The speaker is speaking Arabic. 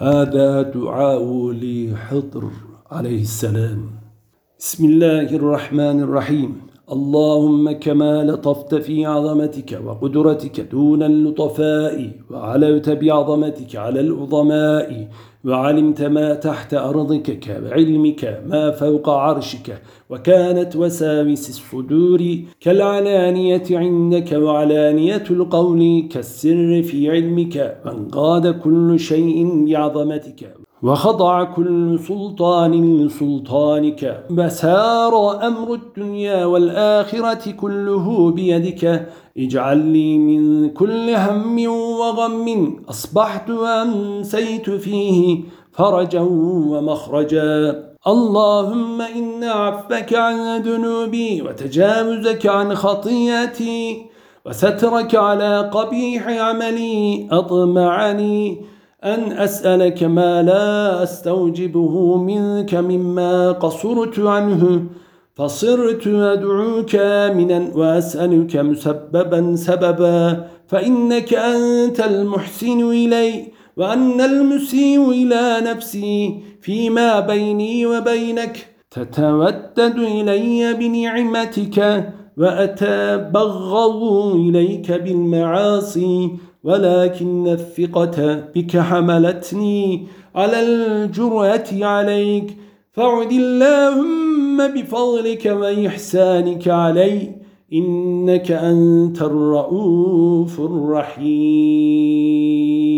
هذا دعاء لحضر عليه السلام. بسم الله الرحمن الرحيم. اللهم كما لطفت في عظمتك وقدرتك دون اللطفاء وعلوت بعظمتك على العظماء وعلمت ما تحت أرضك كعلمك ما فوق عرشك وكانت وساوس الصدور كالعلانية عندك وعلانية القول كالسر في علمك وانقاد كل شيء بعظمتك. وخضع كل سلطان لسلطانك. وسار أمر الدنيا والآخرة كله بيدك. اجعل لي من كل هم وغم أصبحت وأمسيت فيه فرجا ومخرجا. اللهم إن عفك عن ذنوبي وتجاوزك عن خطيئتي وسترك على قبيح عملي أطمعني. أن أسألك ما لا أستوجبه منك مما قصرت عنه. فصرت أدعوك منا وأسألك مسببا سببا فإنك أنت المحسن إلي وأن المسيء إلى نفسي فيما بيني وبينك. تتودد إلي بنعمتك وأتبغض إليك بالمعاصي. ولكن الثقة بك حملتني على الجرأة عليك. فاعد اللهم بفضلك وإحسانك علي إنك أنت الرؤوف الرحيم.